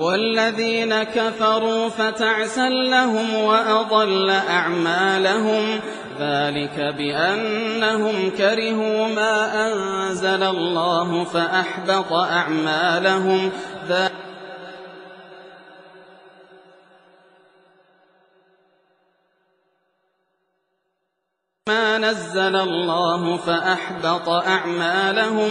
والذين كفروا فتعسا لهم وأضل أعمالهم ذلك بأنهم كرهوا ما أنزل الله فأحبط أعمالهم. ما نزل الله فأحبط أعمالهم.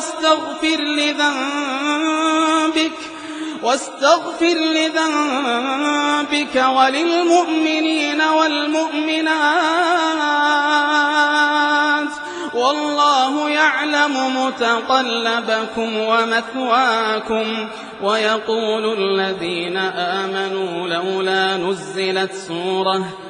واستغفر لذنبك واستغفر لذنبك وللمؤمنين والمؤمنات. والله يعلم متقلبكم ومثواكم ويقول الذين آمنوا لولا نزلت سورة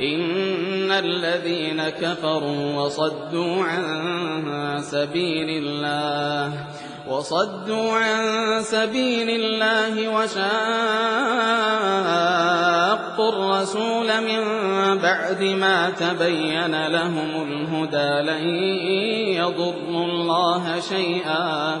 إن الذين كفروا وصدوا عن سبيل الله وصدوا عن سبيل الله وشاقوا الرسول من بعد ما تبين لهم الهدى لن يضروا الله شيئا